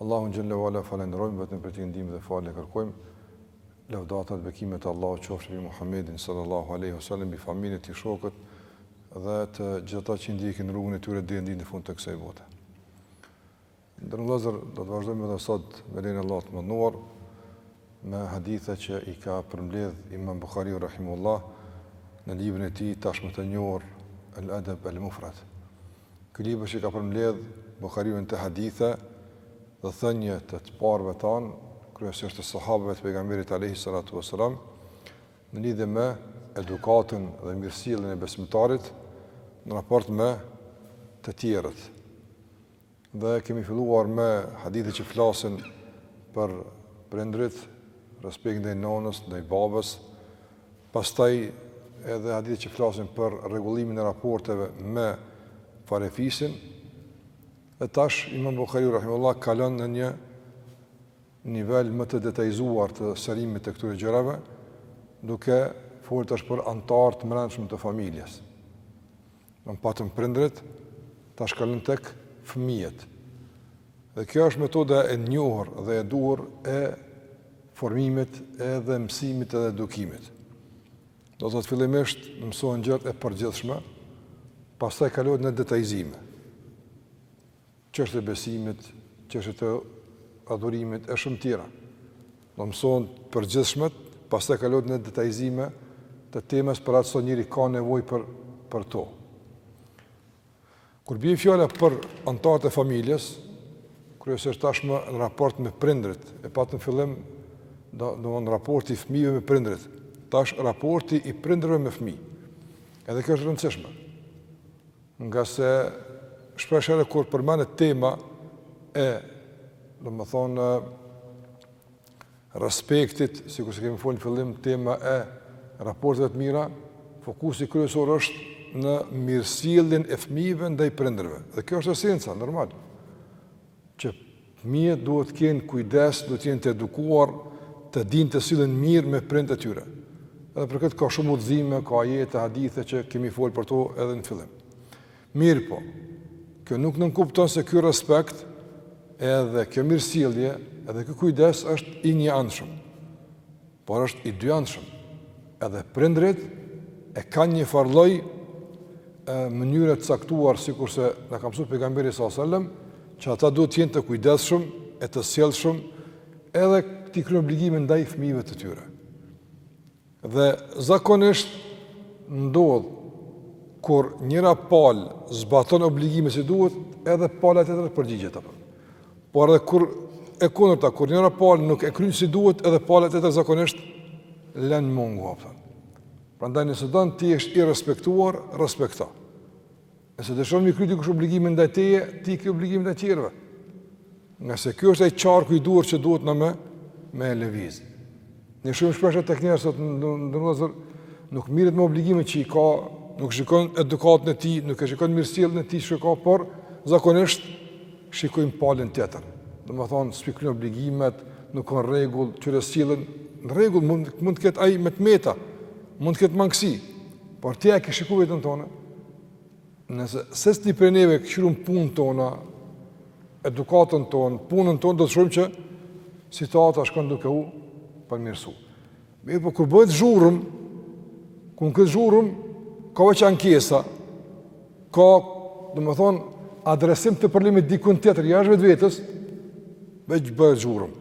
Allahun xhalla ua ala falënderojmë vetëm prej tij ndihmë dhe falje kërkojmë. Lavdatat dhe bekimet e Allahut qofshin mbi Muhammedin sallallahu alaihi wasallam, mbi familjen e tij, shokët dhe të gjithë ata që ndjekin rrugën e tyre deri në ditën e fundit të kësaj bote. Nderuar vëllezër do të vazhdojmë edhe sot me lejen e Allahut të madhëruar me hadithe që i ka përmbledh Imam Bukhariu rahimullah në librin e tij tashmë të njohur Al-Adab Al-Mufrad. Ky libër që i ka përmbledh Buhariu në të hadithe dhe thënie të të parëve tanë, kryesisht të sahabëve të pejgamberit alayhi salatu wasalam, në lidhje me edukatën dhe mirësjelljen e besimtarit në raport me të tjerët. Dhe kemi filluar me hadithe që flasin për prindrit, respekt ndaj nënës, ndaj babës, Pastaj edhe hadithe që flasin për rregullimin e raporteve me farefisin. E tash Imam Bukhariu rahimullah kalon në një nivel më të detajzuar të sqarimit të këtyre gjërave, duke folur tash për anëtarë të mbrendshëm të familjes. Domethënë patëm prindërit, tash kalon tek fëmijët. Dhe kjo është metoda e njohur dhe e duhur e formimit edhe mësimit edhe edukimit. Do të thotë fillimisht mësohen gjërat e përgjithshme, pastaj kalohet në detajzime. çështje e besimit, çështje e adhurimit e shumë tjera. Mësohen të përgjithshmet, pastaj kalohet në detajzime të temës për atë sa njeri ka nevojë për për to. Kur bie fjala për anëtarët e familjes, kryesisht tashmë në raport me prindrit, e patëm në fillim domethënë raporti i fëmijëve me prindrit. Tash raporti i prindërve me fëmijë. Edhe kjo është e rëndësishme. Nga se shpesh herë kur përmendet tema e, domethënë, respektit, sikur se kemi folur në fillim tema e raporteve të mira, fokusi kryesor është në mirësjelljen e fëmijëve ndaj prindërve. Dhe kjo është esenca, normal. Që fëmijët duhet të kenë kujdes, duhet të jenë të edukuar, të dinë të sillen mirë me prindët e tyre. Edhe për këtë ka shumë udhëzime, ka ajete, hadithe që kemi folur për to edhe në fillim. Mirëpo, kjo nuk nënkupton se ky respekt edhe kjo mirësjellje, edhe ky kujdes është i njëanshëm. por është i dyanshëm. Edhe prindërit e kanë një farë lloj mënyre të caktuar sikurse na ka mësuar pejgamberi alayhi salam, që ata duhet të jenë të kujdesshëm e të sjellshëm edhe t'i kryjnë obligimet ndaj fëmijëve të tyre. Dhe zakonisht ndodh kur njëra palë zbaton obligimet si duhet, edhe pala tjetër përgjigjet ato. Por edhe kur e kundërta, kur njëra palë nuk e kryen si duhet, edhe pala tjetër zakonisht lën mungu apo. Prandaj nëse don ti t'jesh i respektuar, respekto. Nëse dëshon me i kry dikush obligimin ndaj teje, ti ke obligimin ndaj tjerve. Ngase ky është ai qarku i duhur që duhet na me me lëviz. Ne shumë shpesh tek njerë sot ndër njerëz nuk merret me obligime që i ka, nuk shikon edukatën e tij, nuk e shikon mirësjelljen e tij që ka, por zakonisht shikojmë palën tjetër. Domethënë, s'po i kryn obligimet, nuk ka rregull qysh sillen, në rregull, mund, mund të ketë ai me të meta, mund të ketë mangësi, por ti a e ke shiku veten tonde, Nëse secili prej neve kqyrim punët tona, edukatën tonë, punën tonë, do të shohim që situata shkon duke u përmirësu. Mirëpo kur bëhet zhurmë, kur në këtë zhurmë, ka veç ankesa, ka, domethonë, adresim të problemit dikun tjetër, jashtë vetvetes, veç bëhet zhurmë.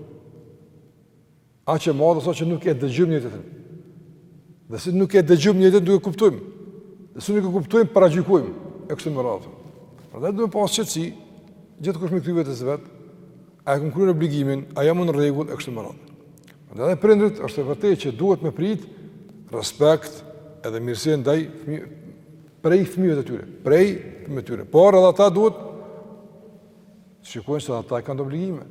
Aq e madhe sa që nuk e dëgjojmë njëri-tjetrin. Dhe si nuk e dëgjojmë njëri-tjetrin nuk e kuptojmë. Dhe si nuk e kuptojmë paragjykojmë e kështu me radhë. Prandaj duhet me pas qetësi gjithkush me i thënë vetes vet. A e kom kry unë obligimin, a jam në rregull e kështu me radhë. Prandaj edhe prindërit është e vërtetë që duhet me prit respekt edhe mirësjellje ndaj prej fëmijëve të tyre, prej fëmijëve të tyre. Por edhe ata duhet të shikojnë se edhe ata i kanë obligime.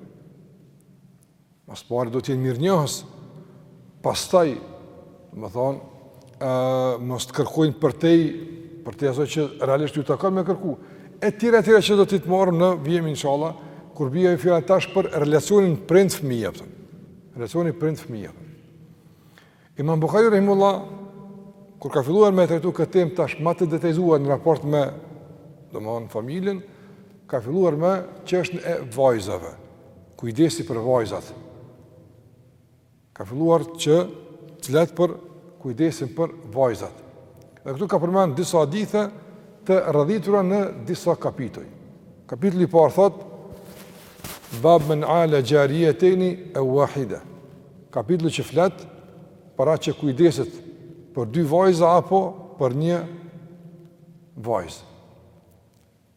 Ma s'pari do të jenë mirënjohës, pastaj, domethonë, ë mos të kërkojnë përtej, përtej asaj që realisht ju takon me kërku. E tjera e tjera që do t'i marrim në vijim inshallah, kur bie fjala tash për relacionin prind fëmijë, relacioni prind fëmijë. Imam Buhariu rahimehullah kur ka filluar me trajtu këtë temë tashmë të detajizuar në raport me domthon familjen, ka filluar me çështjen e vajzave, kujdesi për vajzat. Ka filluar që të flet për kujdesin për vajzat. Dhe këtu ka përmend disa hadithe të radhitura në disa kapituj. Kapitulli i parë thotë Bab men ala xharijetejni ev vahide. Kapitulli që flet për atë që kujdeset për dy vajza apo për një vajzë.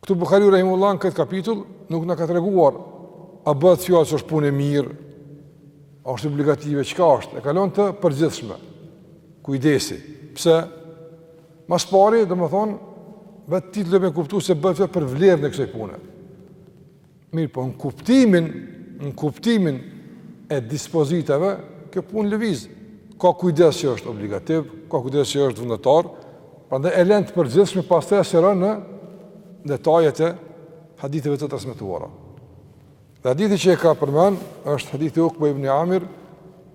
Këtu Buhariu rahimehullah në këtë kapitull nuk na ka treguar a bëhet fjalë që është punë e mirë, a është obligative, çka është, e ka lon të përgjithshme, kujdesi, pse, ma s'pari, domethonë, vetë titulli le me kuptu se bëhet fjalë për vlerën e kësaj pune. Mirëpo, në kuptimin, në kuptimin e dispozitave, kjo punë lëviz. Ka kujdes që është obligativ, ka kujdes që është vullnetar, prandaj e lën të përgjithshme pastaj e sqaron në detajet e haditheve të transmetuara. Dhe hadithi që e ka përmen, është hadithi Ukbe ibn Amir,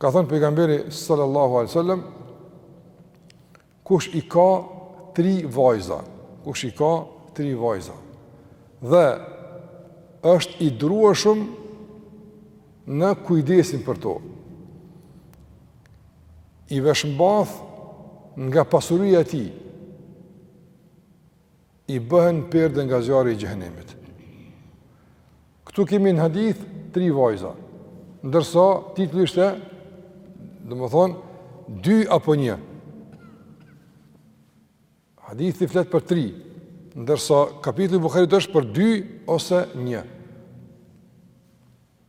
Ka thënë pejgamberi sallallahu alaihi wasallam kush i ka tri vajza, kush i ka tri vajza dhe është i durueshëm në kujdesin për to. I veshmbath nga pasuria e tij. i bëhen perde nga zjarri i xhehenemit. Këtu kemi në hadith tri vajza, ndërsa titulli ishte, domethënë, dy apo një. Hadithi flet për tri, ndërsa kapitulli i Buhariut është për dy ose një.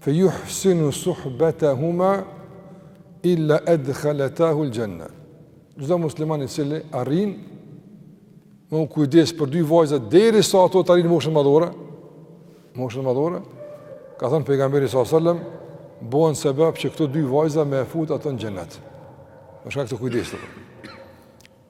Fe juhsinu suhbetahuma illa edkhaletahu l'gjenne. Çdo musliman i cili arrin, me u kujdes për dy vajzat, derisa ato të arrin moshën madhore, moshën madhore, ka thënë pejgamberi sa sëllëm, bohen sebep që këto dy vajzat me e fut atë në xhennet. Për shkak të kujdesit për.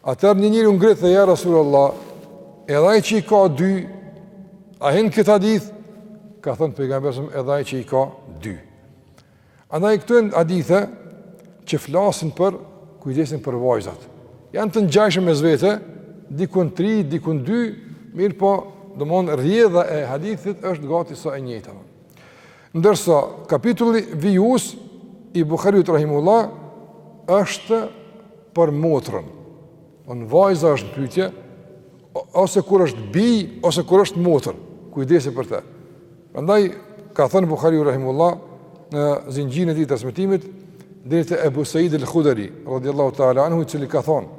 Atëherë një njeri u ngrit tha ja Rasulullah, edhe ai që i ka dy, a hin në këtë hadith? Ka thënë pejgamberi sa edhe ai që i ka dy. Andaj këtu janë hadithe që flasin për kujdesin për vajzat. Janë të ngjashëm mes vete, dikun 3, dikun 2, mirëpo, domthon rrjedha e hadithit është gati sa e njëjta. Ndërsa kapitulli vijues i Buhariut rahimullah është për motrën. Domethënë vajza është në pyetje ose kur është bijë ose kur është motër. Kujdesi për të. Prandaj ka thënë Buhariu rahimullah në zinxhirin e tij të transmetimit deri te Abu Said al-Khudri radhiyallahu ta'ala anhu i cili ka thënë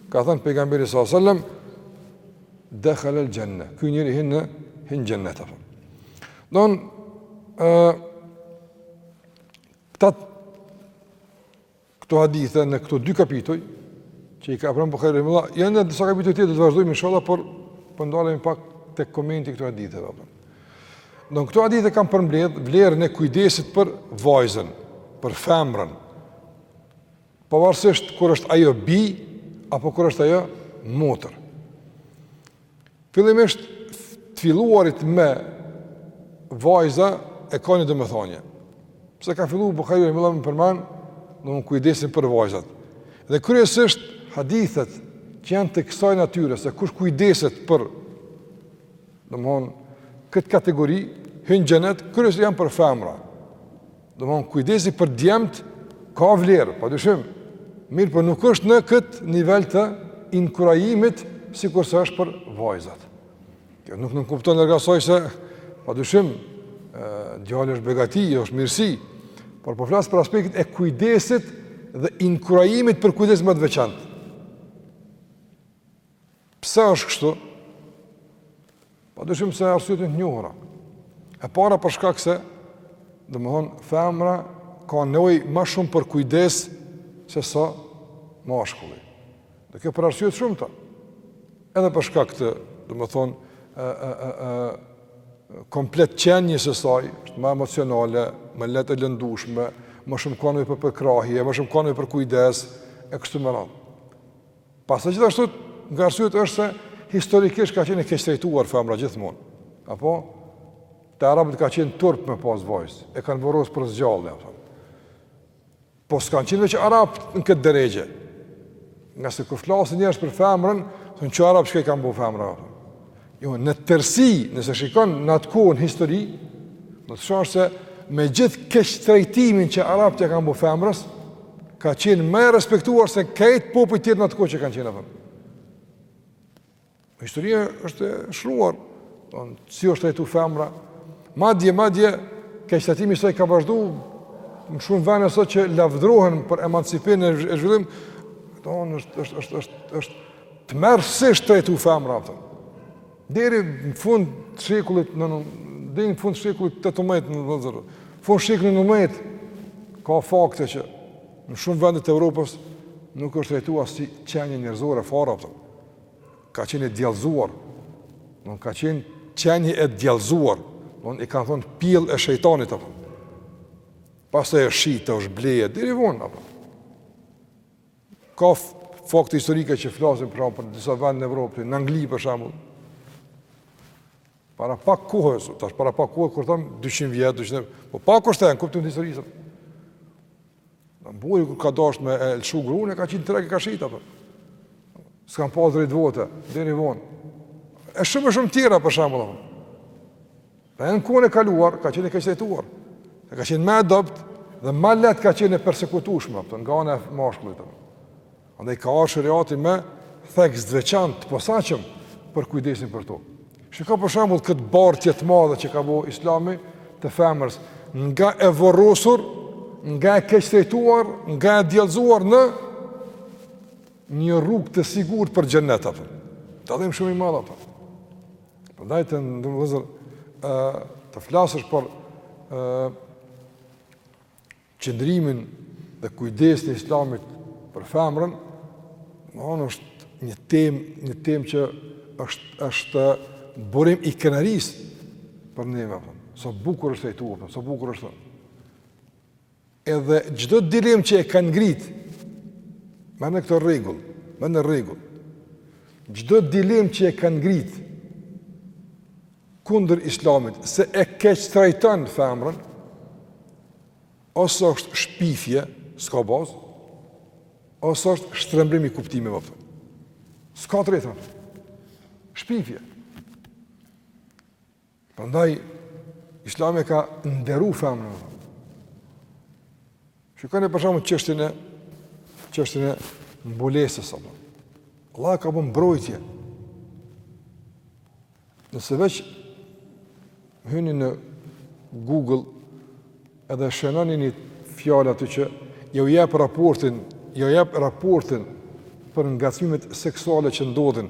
Ka thënë pejgamberi sallallahu alajhi wasallam, "Dakhala al-janna." Ky njeri hyn në hyn xhennet apo. Domethënë uh, këta këto hadithe në këto dy kapituj që i ka pru Buhari rahimullah, janë edhe disa kapituj tjetër do të vazhdojmë inshallah, por po ndalemi pak tek komenti i këtyre haditheve apo. Domethënë këto hadithe kanë përmbledh vlerën e kujdesit për vajzën, për femrën, Pavarësisht kur është ajo bijë apo kur është ajo motër. Fillimisht të filluarit me vajza e ka një domethënie. Pse ka filluar Buhariu me e përmend, domethënë kujdesin për vajzat. Dhe kryesisht hadithet që janë të kësaj natyre se kush kujdeset për domethënë këtë kategori hyn n'xhenet, kryesisht janë për femra. Domethënë kujdesi për djemtë ka vlerë, pa dyshim, mirëpo nuk është në këtë nivel të inkurajimit sikurse është për vajzat. Kjo nuk nënkupton largasoj se, pa dyshim, djali është begati, është mirësi, por po flas për aspektin e kujdesit dhe inkurajimit për kujdes më të veçantë. Pse është kështu? Pa dyshim se arsyet janë të njohura. E para për shkak se domethënë femra ka nevojë më shumë për kujdes se sa mashkulli. Dhe kjo për arsye të shumta. Edhe për shkak të, domethënë, ë ë ë ë komplet qenies së saj, është më emocionale, më lehtë e lëndueshme, më shumë kanë për përkrahje, më shumë kanë për kujdes e kështu me radhë. Pastaj gjithashtu nga arsyet është se historikisht ka qenë e keqtrajtuar femra gjithmonë. Apo te arabët ka qenë turp me pas vajzë, e kanë vorros për s'gjalli apo. Po s'kan qenë veç arab në këtë derexhe. Nga se kur flasin njerëzit për femrën, thonë që arabët çka i kanë bo femrës. Jo, në tërësi, nëse shikon në atë kohë n'histori, do t'shohësh se me gjithë keqtrajtimin që arabët ia kanë bo femrës, ka qenë më e respektuar se krejt popujt tjerë në atë kohë që kanë qenë, domethënë. Historia është e shkruar, domethënë, si është trajtu femra, madje, madje, keqtrajtimi saj ka vazhdu, në shumë vene sot që lavdrohen për emancipim e zhvillim, domethënë, është, Tmerrësisht trajtu femra apo. Deri në fund të shekullit në deri në fund të shekullit 18 në vëzër. Fund shekullit 19 ka fakte që në shumë vende të Evropës nuk është trajtuar si qenie njerëzore fare apo. Ka qenë djallëzuar. Ka qenë qenie e djallëzuar. I kanë thonë pjellë e shejtanit apo. Pastaj është shit, është ble deri vonë apo. Ka fakte historike që flasin për shembull për disa vende në Evropë, në Angli për shembull. Para pak kohë, tash para pak kohë kur tham 200 vjet, 200, po pak është në kuptim të historisë. Burri kur ka dashur me e lëshu gruan e ka qit n'treg e ka shit apo. S'kan pas drejt vote, deri vonë. E shumë e shumë tjera për shembull. Dhe në kohën e kaluar ka qenë e keqtrajtuar. Dhe ka qenë ma e dobët dhe ma lehtë ka qenë e persekutueshme apo nga ana e mashkullit. Andaj ka ardhur sheriati me theks të veçantë të posaçëm për kujdesin për to. Shiko për shembull kët bartje të madhe që ka bo Islami të femrës nga e vorrosur, nga e keqtrajtuar, nga e djallëzuar në një rrugë të sigurt për xhennet apo. Dallim shumë i madh apo. Prandaj të nderuar vëllezër të flasësh për qëndrimin dhe kujdesin e islamit për femrën, me në është një tem, një tem që është, është burim i krenarisë për neve, apo. Sa bukur është kjo, sa bukur është. Edhe çdo dilemë që e kanë ngrit, merreni këtë rregull, merreni rregull. Çdo dilemë që e kanë ngrit kundër Islamit, se e keqtrajton femrën, ose është shpifje, s'ka bazë, ose është shtrembrim i kuptimeve. S'ka të tretë. Shpifje. Prandaj Islami e ka nderu femrën. Shikoni për shembull çështjen e çështjen e mbulesës apo. Allahu e ka bo mbrojtje. Nëse veç hyni në Google edhe shënoni një fjalë aty që ju jep raportin, ju jep raportin për ngacmimet seksuale që ndodhin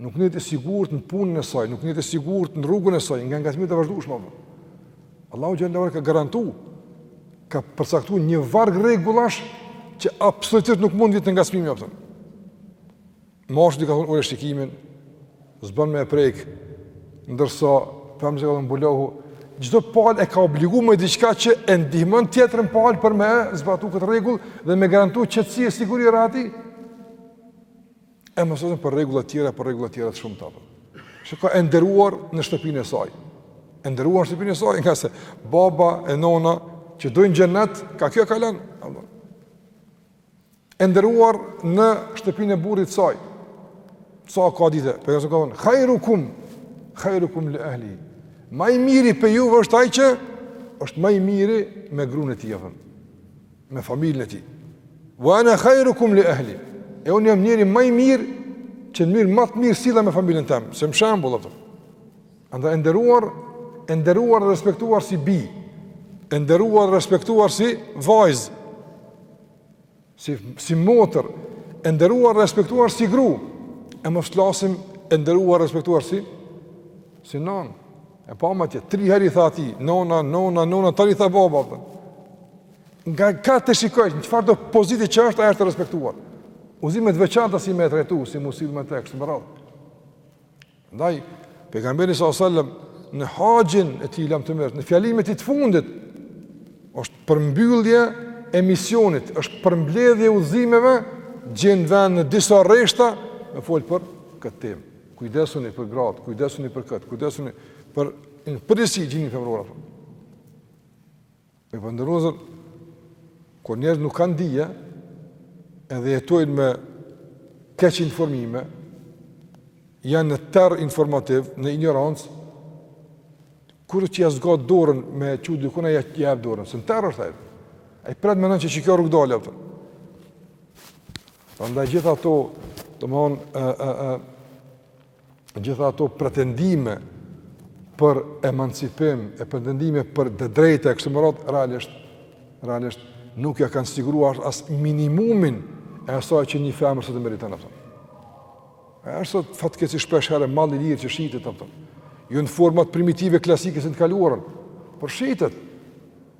Nuk ndihet e sigurt në punën e saj, nuk ndihet e sigurt në rrugën e saj, nga ngacmimet e vazhdueshme. Allahu xhele ve ala ka garantu ka përcaktu një varg rregullash që absolutisht nuk mund të vijë te ngacmimi apo. Mashkullit i ka thonë ule shikimin, s'bën me e prek, ndërsa femrës i ka thonë mbulohu, çdo pal e ka obligu me diçka që e ndihmon tjetrën pal për me zbatu këtë rregull dhe me garantu qetësi e siguri rahati. E mos të flasim për rregullat tjera, për rregulla të tjera të shumta. Kjo ka e nderuar në shtëpinë e saj. E nderuar në shtëpinë e saj, ngase baba e nona që dojnë xhennet, ka kjo kalon. E nderuar në shtëpinë e burrit saj. Sa hadithe, Pejgamberi ka thonë, hajrukum, hajrukum li ehlihi. Ma i miri prej juve është ai që është ma i miri me grun e tij. me familjen e tij. Wa ana khairukum li ahli. E unë jam njeri ma i mirë që në mënyrë ma të mirë sillna me familjen tem, si me shembull, apo. Andaj e nderuar, e nderuar dhe respektuar si bi, e nderuar dhe respektuar si vajzë, si, si motër, e nderuar dhe respektuar si grue, e mos flasim e nderuar dhe respektuar si, si nanë. E pamë atje, tri herë i tha atij, nona, nona, nona, tani tha baba, për. Nga ka ta shikojsh, në çfarëdo pozite që është, ajo është e respektuar. Udhëzime të veçanta si me e trajtu, si me u sjellë me të e kështu me radhë. Andaj, pejgamberi s.a.s. në haxhin e tij lamtumirës, në fjalimin e tij të fundit, është përmbyllje e misionit, është përmbledhje e udhëzimeve, gjen vend në disa rreshta, me fol për këtë temë. Kujdesuni për gratë, kujdesuni për këtë, kujdesuni për... Në përgjithësi, gjinia femrore, për. Me e pa ndër ne, o zot, po kur njerëzit nuk kanë dije, edhe jetojnë me keqinformime, janë në terr informativ, në injorancë, kur që ia zgat dorën me qit dikun, ai ia jap dorën, se në terr është ai. Ai pret menon që qikjo rrugëdalje, apo. Prandaj gjitha ato, domethënë, gjitha ato pretendime për emancipim e pretendime për të drejta e kështu me radhë realisht realisht nuk ja kanë siguruar as minimumin e asaj që një femër sot e meriton apo. Është sot fatkeqësi shpesh herë mall i lirë që shitet apo. Jo në format primitive klasike si në të kaluarën, por shitet.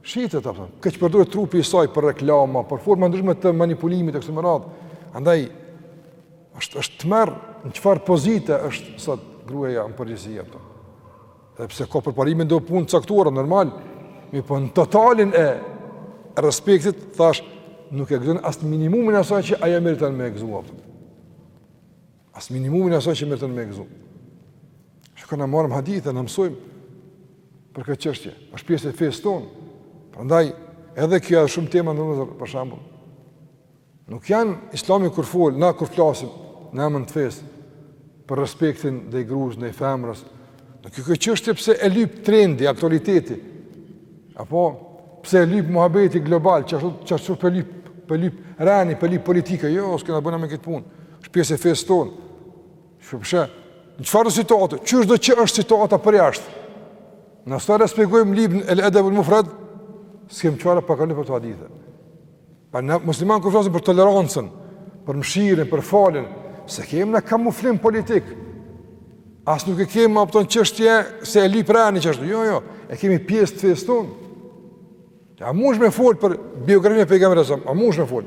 Shitet apo. Keqpërdoret trupi i saj për reklama, për forma të ndryshme të manipulimit e kështu me radhë. Andaj është është tmerr në çfarë pozite është sot gruaja në përgjithësi apo. Edhe pse ka përparime në do punë të caktuara normal, mirëpo në totalin e respektit thash nuk e gëzon as minimumin e asaj që ajo meriton me e gëzu. As minimumin e asaj që meriton me e gëzu. Shiko, na marrim hadithe, na mësojmë për këtë çështje. Është pjesë e fesë tonë. Prandaj edhe kjo është shumë tema ndonëse për shembull. Nuk janë, islami kur fol, na kur flasim, në emën të fesë, për respektin ndaj grues, ndaj femrës, nuk o kjo çështje pse e lyp trendi, aktualiteti, apo pse e lyp muhabeti global, që është që po e lyp, po e lyp rendi, po e lyp politika, jo, s'kena të bëjmë me këtë punë, është pjesë e fesë tonë, që për ne, në çfarëdo situate, qysh do që është situata përjashta, na sot e shpjegojmë librin El Edebul Mufred, s'kem çfarë pa kalu nëpër ato hadithe, Pra ne musliman kur flasim për tolerancën, për mëshirën, për faljen, s'e kemi na kamuflim politik. As nuk e kemi kupton, çështje se e lyp reni qashtu. Jo, jo, e kemi pjesë të fesë tonë. A munesh me folë për biografinë e pejgamberit alejhi selam? A munesh me folë?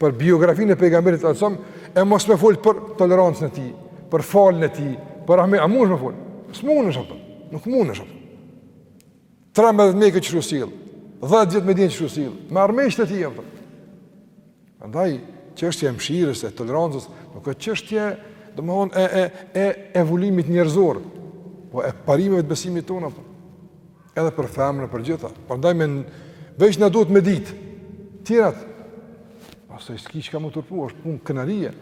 Për biografinë e pejgamberit alejhi selam, e mos me folë për tolerancën e tij, për faljen e tij, për rahme, a munesh me folë? S'munesh kupton, nuk munesh kupton. 13 n'Mekë qysh u sill, 10 vjet n'Medinë qysh u sill, me armiqtë e tij. Prandaj, çështja e mshirës, e tolerancës, nuk o çështje, domethonë, e, e, e evoluimit njerëzor, po e parimeve të besimit tonë, kupton, edhe për femrën e për gjitha. Prandaj, neve veç na duhet me ditë, tjerat, pastaj s'ki çka me u turpëru, është punë krenarie,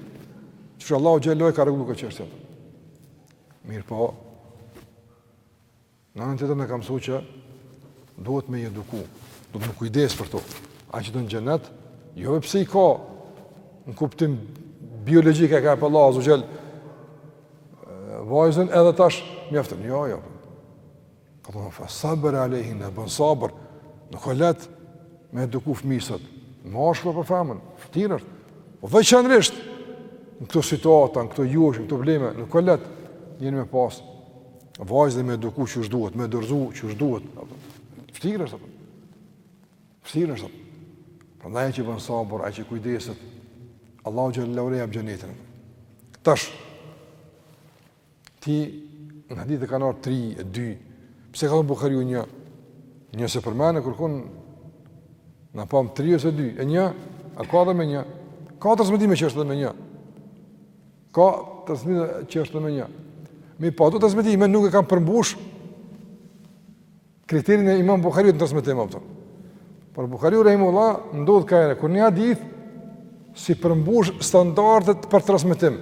që që Allahu xhele ue ala e ka regullu këtë çështje. Mirëpo, Në anën tjetër na ka mësu që duhet me i eduku, duhet me u kujdes për to. Ai që don xhenet, jo veç pse i ka në kuptim biologjik, ta jep Allahu azze ue xhel vajzën edhe tash mjafton, jo, jo. Ka thonë fe sabere alejhin, e bën sabër, nuk o lehtë me i eduku fëmijët sot, mashkull apo femën, fshtirë është, po veçanërisht, në këto situata, në këto joshje, në këto probleme, nuk o lehtë njeri me pasë, Vajzën me eduku qysh duhet, me dorzu qysh duhet. Fshtirë është, kupton. Fshtirë është, kupton. Prandaj ai që bën sabër, ai që kujdeset, Allahu xhele ue ala ia jep xhenetin. Tash, ti në hadith e kanar 3, 2, pse ka në Bukhariu një, një se përmene, kërkon në pam 3 ose 2, e një, a ka edhe me një, ka transmetime që është edhe me një, Ka transmetime që është edhe me një. Mirëpo ato transmetime nuk e kanë përmbush kriterin e Imam Buhariut në transmetim, kupton. Por Buhariu rahimullah ndodh ka herë kur një hadith s'i përmbush standardet për transmetim.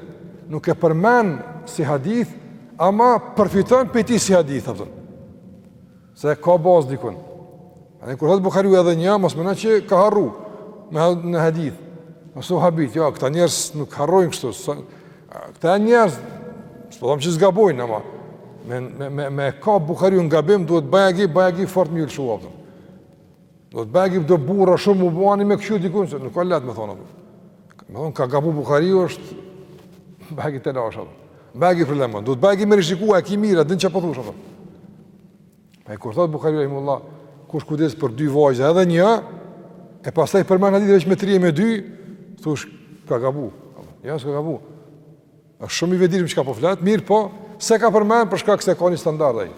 Nuk e përmend si hadith, ama përfiton prej tij si hadith, kupton. Se ka bazë dikun. E kur thotë Buhariu edhe një, mos mendo që ka harru në hadith. Mos u habit, jo, këta njerëz nuk harrojnë kështu. Së, këta njerëz, s'po thom që s'gabojnë, ama, me, me, me, me kap Buhariun gabim, duhet bajagi, bajagi fort me u lëshu, kupton. Duhet bajagi do burra shumë u bani me këqyr dikun se nuk o lehtë me thonë, kupton. Me thonë ka gabu Buhariu është bajagi telash. Bajagi problem. Duhet bajagi me rishiku a e ki mirë, a din çfarë po thush, kupton. E kur thotë Buhariu rahimullah kush kujdes për dy vajza edhe një e pastaj përmend hadithe veç me 3 me 2 thush ka gabu. Jo s'ka gabu. A shumë i vetëdijshëm çka po flet, mirëpo, s'e ka përmend për shkak se ka një standard ai.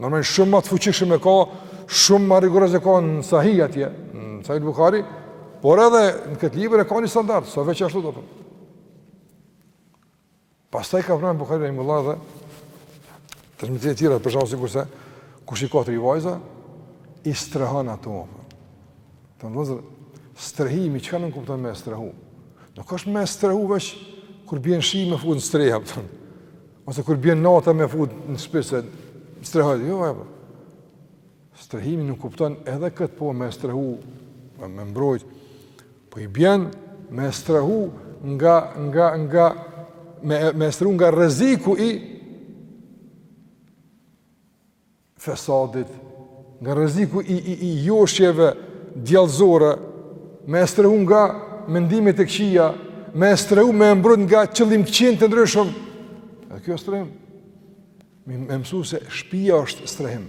Normalisht shumë më të fuqishëm e ka, shumë më rigoroz e ka në Sahih atje, në Sahih Bukhari, por edhe në këtë libër e ka një standard, s'asht veç ashtu do të thotë. Pastaj ka Bukhari edhe hadithe të tjera për shembull sikurse kush i ka tri vajza i strehon ato. Tash strehimi çka nënkupton me strehu. Nuk është me strehu veç kur bjen shi me fut në strehë. Ose kur bjen nata me fut në shtëpi e strehoj, jo apo. Strehimi nënkupton edhe kët po me strehu, me, me mbrojt. Po i bjen me strehu nga nga nga me me strehu nga rreziku i fesadit, nga rreziku i i i joshjeve djallëzore, me e strehu nga mendimet e këqija, me e strehu me e mbrojt nga qëllimkëqijtë e ndryshëm. Edhe kjo është strehim. Me i mësu se shpia është strehim.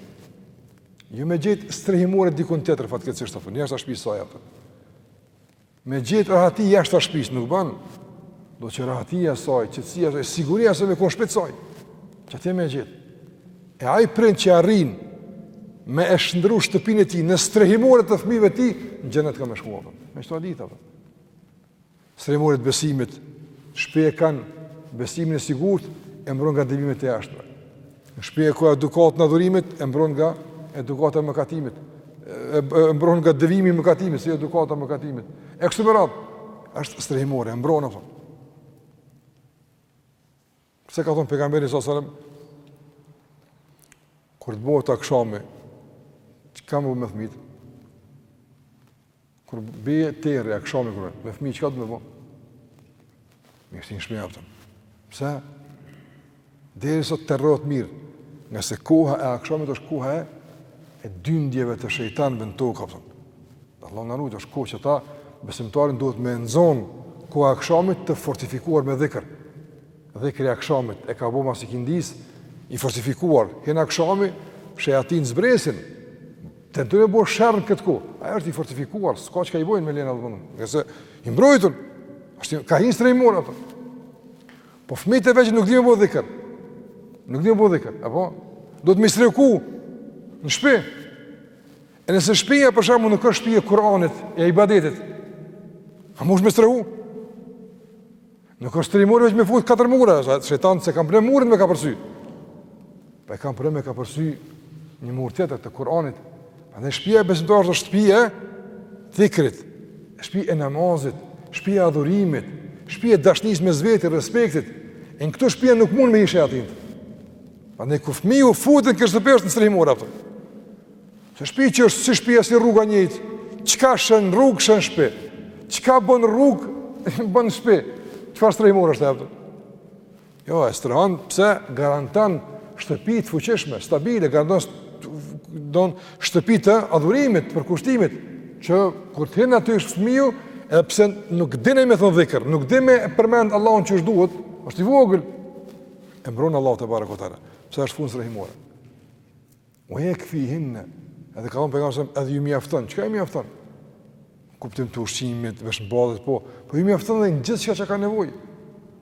Jo me gjet strehimore dikun tjetër, fatkeqësisht, jashta shpisë saj, apo. Me gjet rahati jashta shpisë nuk banë, do që rahatia saj, qëtësia saj, siguria saj me konë n'shpi të saj, qaty me gjet. E ai prind që arrinë me e shndërru shtëpinë e tij, në strehimore të fmive tij, në xhenet ka me shku, apo. Me çu te drita, po, strehimore të besimit, shpi ku e kanë besimin e sigurët, e mbron nga devijimet e jashtme. Në shtëpi ku edukatën e adhurimit e mbron nga edukata e mëkatimit, e, e mbron nga devijimi i mëkatimit, si edukata e mëkatimit. E kështu me radhë, është strehimore, e mbron apo. Pse ka thonë pejgamberi sallallahu alajhi wasallam kur të bëhet akshami, çka me bo me fëmijët? Kur bie terri, akshami kur me fëmijë çka duhet me bo? Me i shti në shpi apo. Pse? Derisa terrohet mirë, ngase koha e akshamit është koha e e dyndjeve të shejtanëve në tokë apo. Allah na ruajt është kohë që atë besimtarin duhet me nxon koha e akshamit të fortifikuar me dhikr. Dhikrin e akshamit e ka bo mas ikindisë i fortifikuar. Hin akshami shejatin zbresin Tentojnë me bërë sherr në këtë kohë. Ai është i fortifikuar, s'ka çka i bëjnë me lejen e Allahut. Ngase i mbrojtun, është ka hi në strehimore apo. Po fëmijët e vegjël nuk dinë me bo dhikr. Nuk dinë me bo dhikr, apo duhet me strehu në shtëpi. E nëse shtëpia për shembull nuk është shtëpi e Kur'anit, e ibadetit. A mundesh me strehu? Nuk është strehimore veç me fut katër mure, se shejtanin s'e kam pre murin me ka përsy. Po e kam pre me ka përsy një mur tjetër të Kur'anit. Prandaj shpia e besimtarit është shpi e dhikrit, shpi e namazit, shpi e adhurimit, shpi e dashnisë mes veti, respektit. E në këto shpia nuk mund me hi shejtani. Prandaj kur fëmiju futet kështu thjesht në strehimore, apo. Se shpi që është si shpi e si rruga njëjtë, çka sheh n'rrugë, sheh n'shpi, çka bon n'rrugë, bon n'shpi, çfarë strehimore është e pëtën? Jo, e strehon pse garanton shtëpi të fuqishme, stabile, garanton shtëpi të adhurimit, përkushtimit, që kur të hin aty fëmiju, edhe pse nuk din me thënë dhikër, nuk din me përmend Allahun qysh duhet, është i vogël, e mbron Allahu Tebareke ve Teala, pse është fut në Ue kefahinne, edhe ka thonë Pejgamberi alejhi selam, edhe ju mjafton, çka ju mjafton? N'kuptim të ushqimit, veshmbathjes, po, po ju mjafton edhe në gjithçka që ka nevojë.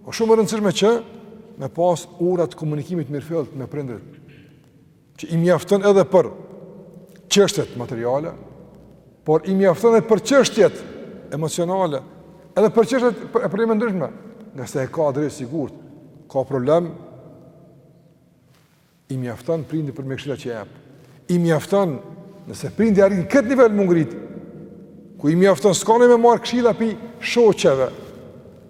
O shumë e rëndësishme që me pas ura t'komunikimit t'mirëfilltë me prindërit, që i mjafton edhe për çështjet materiale, por i mjafton edhe për çështjet emocionale, edhe për çështje e probleme t'ndryshme, ngase e ka adresë t'sigurt, ka problem, I mjafton prindi me këshilla që jep. I mjafton nëse prindi arrin këtë nivel m'u ngrit. Kur i mjafton s'shkon ai me marr këshilla pi shoqeve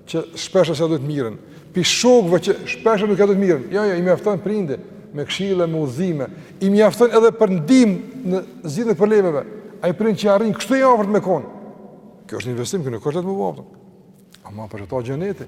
që shpeshherë s'ia duhet e mira. Pi shokëve që shpeshherë nuk ia do të mirën. Jo, jo, i mjafton prindi me këshilla me udhëzime. I mjafton edhe për ndihmë në zgjidhjen e problemeve. Ai prind që arrin kështu i afërt me kon. Kjo është investim që nuk është më vogël. Ama për ata xheneti.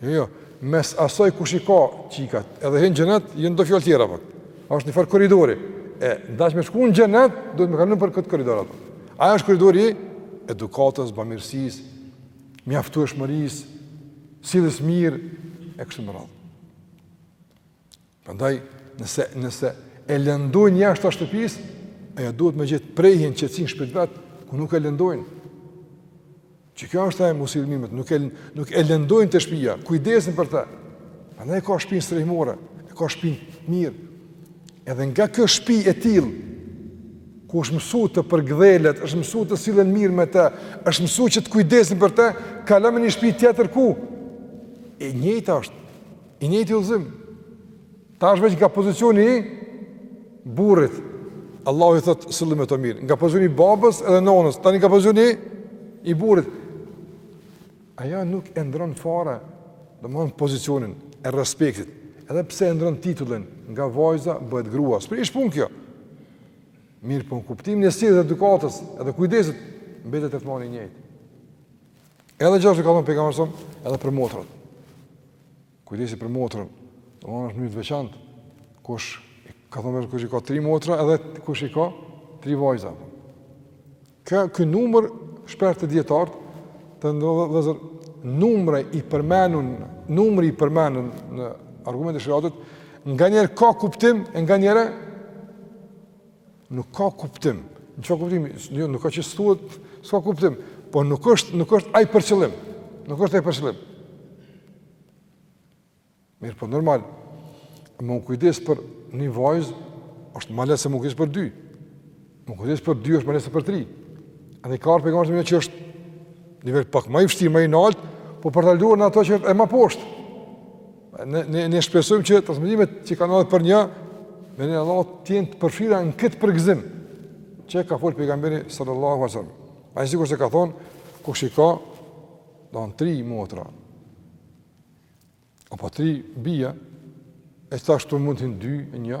Jo, jo, m'asoj kush i ka çikat, edhe hin n'xhenet, janë do fjalë tjera, apo. Është një farë korridori, e, n'daç me shku në xhenet, duhet me kalu nëpër këtë korridor, apo. Ai është korridori i edukatës, bamirësisë, mjaftueshmërisë, sjelljes mirë, e kështu me radhë. Prandaj, nëse nëse e lëndojnë jashtë shtëpisë, ajo duhet me gjet prehjen, qetësinë n'shpi t'vet, ku nuk e lëndojnë. Që kjo është e muslimanit, nuk e, nuk e lëndojnë te shpia, kujdesen për të. Prandaj e ka shpinë strehimore, e ka shpinë mirë. Edhe nga kjo shpi e tillë, ku është mësu të përkëdhelet, është mësu të sillen mirë me të, është mësu që të kujdesen për të, kalon në një shpi tjetër ku e njëjta është, I njëjti udhëzim. Tash veç nga pozicioni i burrit. Allahu i thotë sillu me të mirë. Nga pozicioni i babës edhe nonës. Tani nga pozicioni i burrit. Ajo nuk e ndrron fare domethënë pozicionin e respektit. Edhe pse e ndrron titullin nga vajza bëhet grua. S'prish punë kjo. Mirëpo n'kuptimin e sjelljes dhe edukatës edhe kujdesit. Mbetet trajtimi i njëjtë. Edhe gjithashtu ka thënë pejgamberi sa edhe për motrat. Kujdesi për motrën, domthonë është një e veçantë. Kush ka thënë kush i ka tri motra edhe kush i ka tri vajza. Kë ky numër shpeshherë te dijetarët ndodh numri i përmendur, numri i përmendur në argumentin e sheriatit, nganjëherë ka kuptim e nganjëherë Nuk ka kuptim. Në çka kuptimi? Jo, nuk ka që s'thuhet, s'ka kuptim. Po nuk është, nuk është ai për qëllim. Nuk është ai për qëllim. Mirëpo normal. Me u kujdes për një vajzë, është më lehtë se me u kujdes për dy. Me u kujdes për dy është më lehtë se për tri. Ani ka marrë pejgamberi atë që është nivel pak më i vështirë, më i naltë, po për të aluduar në ato që është e më poshtë. Ne, ne, ne shpresojmë që transmetimet që kanë edhe për një, me iznilah të jenë të përfshira në këtë përgëzim, që ka folë pejgamberi sallallahu alejhi ve sel-lem. Ai sikur se ka thonë, kush i ka, domethënë tri motra, apo tri bija, e gjithashtu mund të hyn dy, një,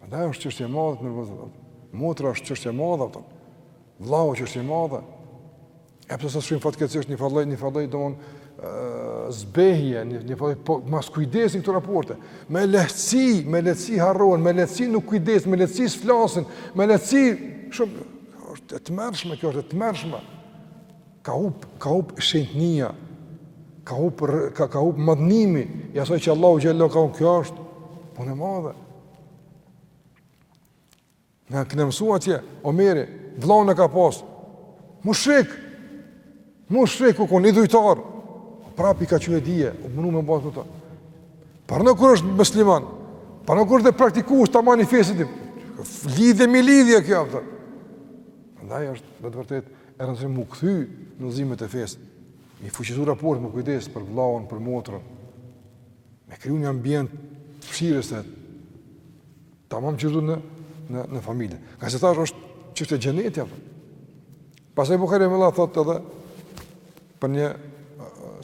Prandaj është çështje e madhe të nervozave. Motra është çështje e madhe ato. Vllau është çështje e madhe. E pse sot shumë fatkeqësisht një farë lloj një farë lloj domethënë zbehje një një farë lloj po moskujdesi këto raporte. Me lehtësi, me lehtësi harrohen, me lehtësi nuk kujdesen, me lehtësi s'flasin, me lehtësi shumë është e tmerrshme kjo është e tmerrshme. Ka hup, ka hup shenjtnia, ka hup ka ka hup madhnimi, i asaj që Allahu xhallahu ka hup kjo është punë e madhe. Na kanë mësu atje, Omeri, vllaun e ka pas, mushrik, mushrik u konë, idhujtar, prap i ka çu hedije, u mënu me bëzë të ta. Paramendo kur është musliman, paramendo kur është edhe praktikues, ta manifestojmë, lidhje mi lidhje kjo, dhe. Prandaj është, me të vërtetë, E rëndësishme m'u kthy në udhëzimet e fesë. Me i fuqizu raportet, me u kujdes për vëllaun, për motrën. Me kriju një ambient mëshirues tamam që në, në, në familje. Ngase thashë është çështje gjenetike. Pastaj Buhariu rahimehullah thotë edhe për një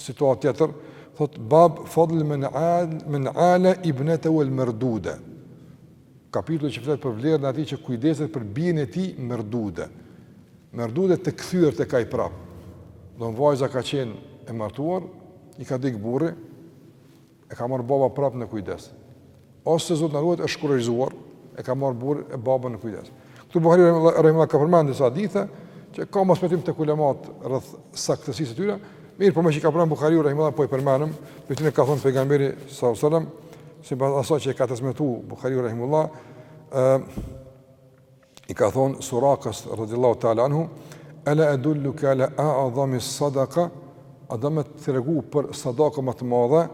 situatë tjetër, thotë bab fadl men, al, men ala ibnetehu el merdude. Kapitulli që flet për vlerën e atij që kujdeset për bijën e tij Merdude. Merdude të kthyer tek ai prap. Domethënë vajza ka qenë e martuar, i ka dek burri, e ka marrë baba prap në kujdes. Ose Zoti na ruajt është shkurorëzuar, e ka marrë burr e baba në kujdes. Këtu Buhariu rahimehullah ka përmend disa hadithe që ka mospajtim te ulemat rreth saktësisë së tyre. Mirëpo meqë i ka përmend Buhariu rahimehullah po i përmendim, dmth ka thënë pejgamberi sallallahu alajhi wasallam, sipas asaj që e ka transmetu Buhariu rahimehullah, ë i ka thonë Surakas radhiyallahu ta'ala anhu, "Ala adulluka ala a'zami sadaqa?" A do me t'tregu për sadaka ma t'madhe?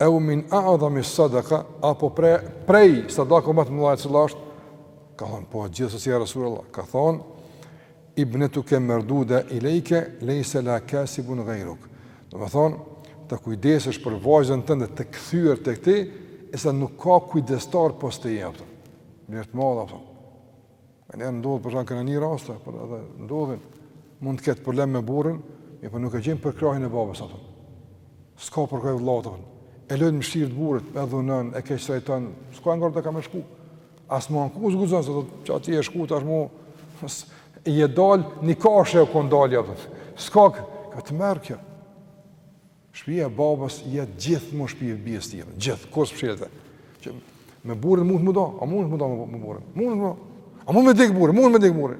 Ew min a'zami sadaqa apo prej, prej sadakave ma t'mëdhaja cila asht ka thon po gjithsesi ja rasulullah ka thon ibnatuka marduda ilayka laysa laha kasibun ghayruk domethonë të kujdesesh për vajzën tënde të kthyer tek ti e s'a nuk ka kujdestar pos teje, apo? Vlerë t'madhe, apo E njeri ndodh për shembull në nëj raste, por edhe ndodhin, mund të ketë problem me burrin, mirëpo nuk e gjen përkrahjen e babës, atë. S'ka përkrahjen e vllaut. E lën n'mëshirë të burrit, e dhunon, e keqtrajton, s'ka e ngrata kah me shku. As me u anku s'guxon, se atje e shku, tash mu. I e dal në koshe ku ndalja atë. S'ka kush t'merr kjo. Shpia e babës duhet gjithmo shpia e bijës tij, gjithë, kurrë s'mshelet. Që me burrin munet m'u nda, a munet m'u nda me burrin? Munet m'u nda. A mund me dekë burri? Mund me dekë burri.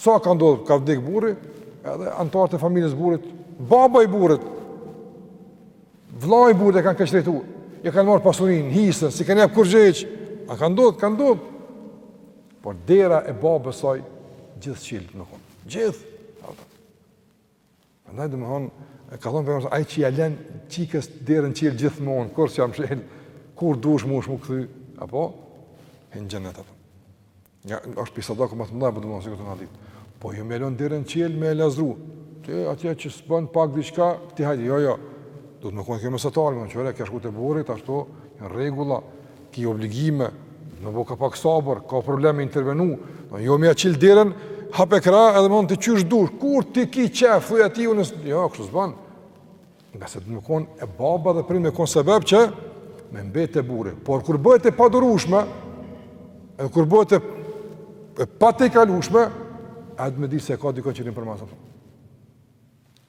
Sa ka ndodh, ka dekë burri, edhe anëtarët e familjes burrit, baba i burrit, vllai i burrit e kanë keqtrajtu, ia kanë marrë pasurinë, hisën, s'i kanë jap kurgjë hiç, a kanë ndodh, kanë ndodh. Por dera e babës saj, gjithë çilë duhet me konë, gjithë. Prandaj domethonë, e ka thonë pejgamberi, ai që ia len çikës derën çel gjithmonë, kur s'ia mshel, kur dush mush m'u kthy, apo n'xhenet apo. Ja, është pse do të mos më bëj domosë këtë hadith. Po jo me lon derën çel me e lazdru. Ti atje që s'bon pak diçka, ti hajde, jo, jo. Duhet me kon kjo mesatare, më çore, kjo është e burrit ashtu, jan rregulla. Ki obligime, me bo kapak sabër, ka problem me intervenu, jo me ia çil derën hapekrah edhe me nejt qysh dush, kur ti ki qef, thujëm ti unë, jo, kështu s'ban, ngase duhet me konë e baba dhe prind, me konë sebeb që me mbet te burri, por kur bëhet e padurushme, edhe kur bëhet e, e patejkalushme, edhe me dit se e ka dikon që rrin përmas saj,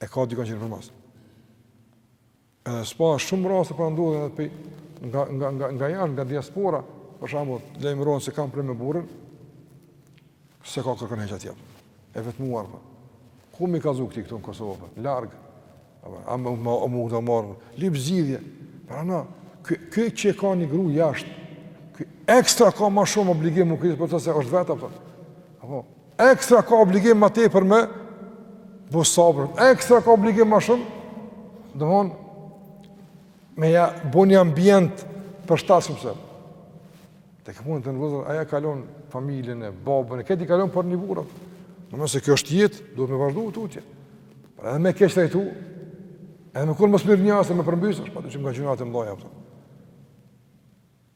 e ka dikon që rrin përmas saj. Edhe për shumë raste pra ndodhin edhe pe nga nga nga nga jashtë nga diaspora, për shembull, lajmërohen se kanë problem me burrin. S'e ka kërkon hiç atje. E vetmuar po. Ku i ka zuktë këtu në Kosovë? Po? Larg. A me me me marr lyp zgjidhje. Pranaj, ky ky që ka një gru jashtë. Ky ekstra ka ma shumë obligim me u kujdes për të se është vetë apo. Apo Ekstra ka obligim ma tepër me bo sabrën, ekstra ka obligim ma shumë, domon, me ja bo një ambient për shtasë mëse. Tek ka punë të nervozë, aja kalon familjen e babën e këti kalon për një burët. Domon se kjo është jetë, duhet me vazhdu tutje. Por edhe me keqtrajtu, edhe me kur mësë mirë njësë, me përmbysë, është pa të që nga gjynahet e mdhaja. Apo.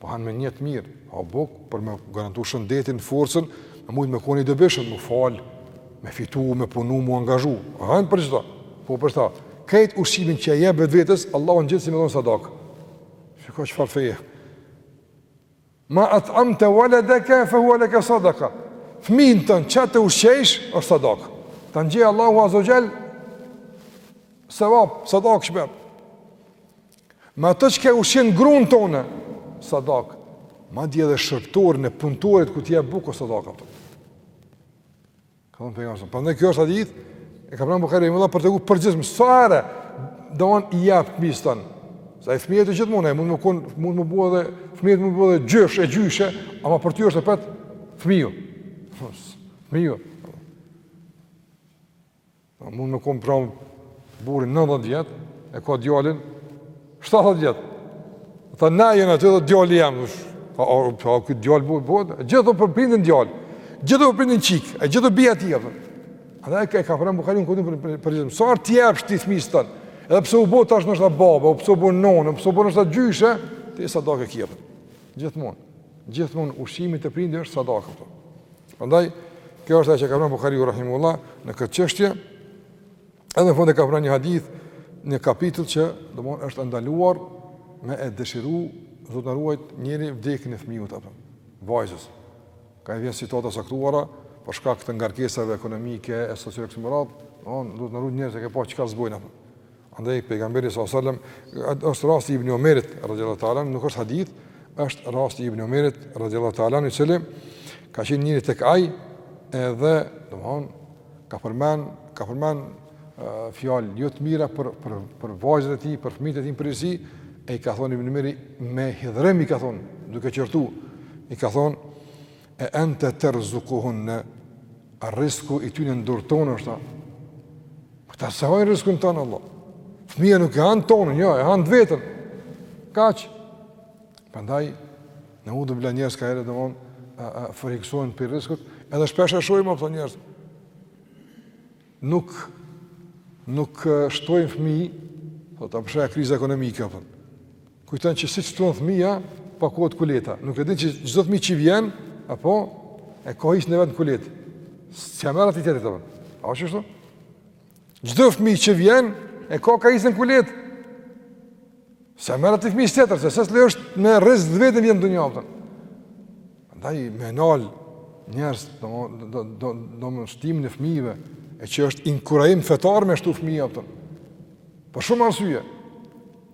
Po hanë me nijet mirë, ha buk, për me garantu shëndetin, forcën, me mujtë me kon i dobishëm, me u fal, me fitu, me punu, me angazhu. Hanë për qëta, po për ta. Krejt ushqimin që e jep vetvetes, Allahu ta njeh si me dhonë sadakë. Shka çfarë feje? Ma at'amte veledeke, fe huve leke sadaka. Fmijën tonë që ta ushqesh, është sadakë. Ta njeh Allahu azze ve xhel, sevap, sadakë shpërblim. Me atë çka ushqen grunë tonë, sadakë, madje edhe shërbëtorin e punëtorit kur t'i jap bukë o sadakë ato. Ka thonë pejgamberi, prandaj kjo është hadith, e ka pranë Bukhari, rahimehullah për tregu përgjithmë, sa herë, domon i jep ti fmisë tënd, se ai fëmijë ta gjithmonë, mun me kon, mun me u bo edhe, fëmijët mun me u bo edhe gjysh e gjyshe, ama për ty është opet, fëmiju, fëmiju, A mund me kon pra burri 90 vjet, e ka djalin 70 vjet. Tha na jena aty do djali jam. Po o po ky djal po po gjithë për prindin djal. Gjithë për prindin çikë, e gjithë bija e tij apo. Andaj e ka pru Buhariu n'ket hadith për për përgjithmonë. Sa ti jap ti fëmis ton. Edhe pse u bë tash ndoshta baba, edhe pse u bë nonë, pse u bën ndoshta gjyshe, ti sadakë e ke. Gjithmonë. Gjithmonë ushqimi të prindit është sadaka. Prandaj kjo është ajo që ka pru Buhariu rahimehullah në këtë çështje. Edhe në fund e ka pru një hadith, një kapitull që domon është ndaluar me e dëshiru zot na ruajt njëri vdekjen e fëmijës apo vajzës. Ka, i vjen situata e caktuar për shkak të ngarkesave ekonomike e sociale këtu më radh, domon zot na ruajt njerëz që po çka s'bojnë apo. Andaj pejgamberi sallallahu alajhi wasallam është rasti i Ibn Omerit radhiyallahu ta'ala anhu, nuk është hadith, është rasti i Ibn Omerit radhiyallahu ta'ala anhu, i cili ka qenë njëri tek ai edhe, domthon, ka përmend, ka përmend uh, fjalë jo të mira për për për vajzat e tij, për fëmijët e tij në përgjithësi, e i ka thonë Ibn Omeri me hidhrim i ka thonë, duke qortu, i ka thonë E ente terzukuhunne, rrisku i tyne në dorë tonë është. Këta s'e hajnë rriskun tonë vallah. Fëmija nuk e hanë tonën, jo, e han t'vetën. Kaq. Prandaj eudhu bilah njerëz ka edhe domon frikësohen pi rriskut, edhe shpesh e shohim apo njerëz. Nuk nuk shtojnë fëmijë, po tha për shkak kriza ekonomike apo. Kujton që si shtohen fëmija, pakohet kuleta. Nuk e din që çdo fëmijë që vjen, apo e ka hisen e vet n'kulet. S'ja merr atë tjetrit apo? A është kështu? Çdo fëmijë që vjen e ka ka hisen n'kulet. S'ja merr atij fëmijës tjetër, se secili është me rrizk të vet vjen n'dunja apo. Andaj me nal njerëz do do do domethënë shtimin e fëmijëve e që është inkurajim fetar me shtu fëmijë apo. Për shumë arsye.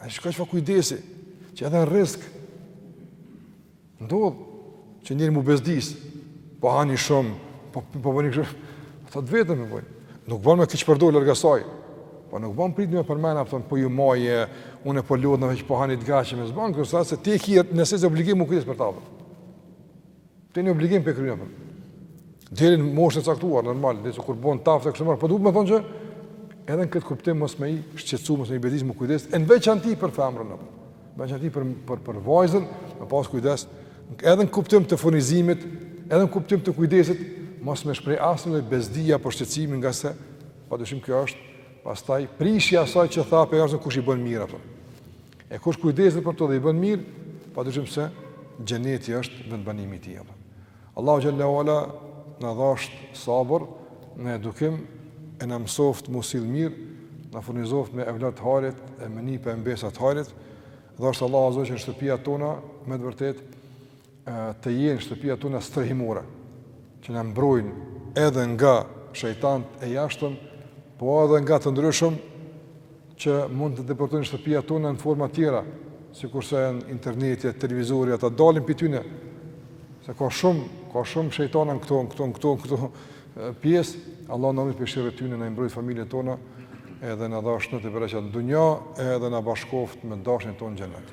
A është njëfarë kujdesi, që edhe në rrizk. Ndodh që njeri m'u bezdis, po hani shumë, po po bëni kështu. Ata të veten po. Nuk bën me keq përdorë larg asaj. Po nuk bën prit me përmend apo po ju maj, unë po lodhna veç po hani të gatshme, s'bën kësha se ti e ke nesë obligim m'u kujdes për ta. Ti një obligim po kryen apo. Deri në moshën e caktuar normal, derikur bën taftë kështu më, po du me thonë që edhe në këtë kuptim mos me i shqetësu, mos me i bezdis, m'u kujdes, e në veçanti për femrën apo. Në veçanti për për për vajzën, me pas kujdes, edhe në kuptim të furnizimit, edhe në kuptim të kujdesit, mos me shpreh asnjë lloj bezdie apo shqetësimi ngase padyshim kjo është pastaj prishja e asaj që tha pejgamberi kush i bën mirë apo. E kush kujdeset për to dhe i bën mirë, padyshim se xheneti është vendbanimi i tij. Allahu xhel-le ue ala na dhasht sabër në edukim e na mësoft m'u sjell mirë, na furnizoft me evlat të hajrit e me nipa e mbesa të hajrit. Dhasht Allahu azza që shtëpia tona me të vërtetë të jenë shtëpia tona strehimore, që na mbrojnë edhe nga shejtanët e jashtëm, po edhe nga të ndryshëm që mund të depërtojnë shtëpia tona në forma tjera, sikurse janë interneti e televizori, ata dalin prej tyne, se ka shumë, ka shumë shejtana në këto, në këto, në këto, në këto pjesë, Allahu na rujtë prej sherrit tyne, na i mbrojtë familjet tona, edhe na dhashtë bereqet në dunja, edhe na bashkoftë me të dashtunit tonë n'xhennet.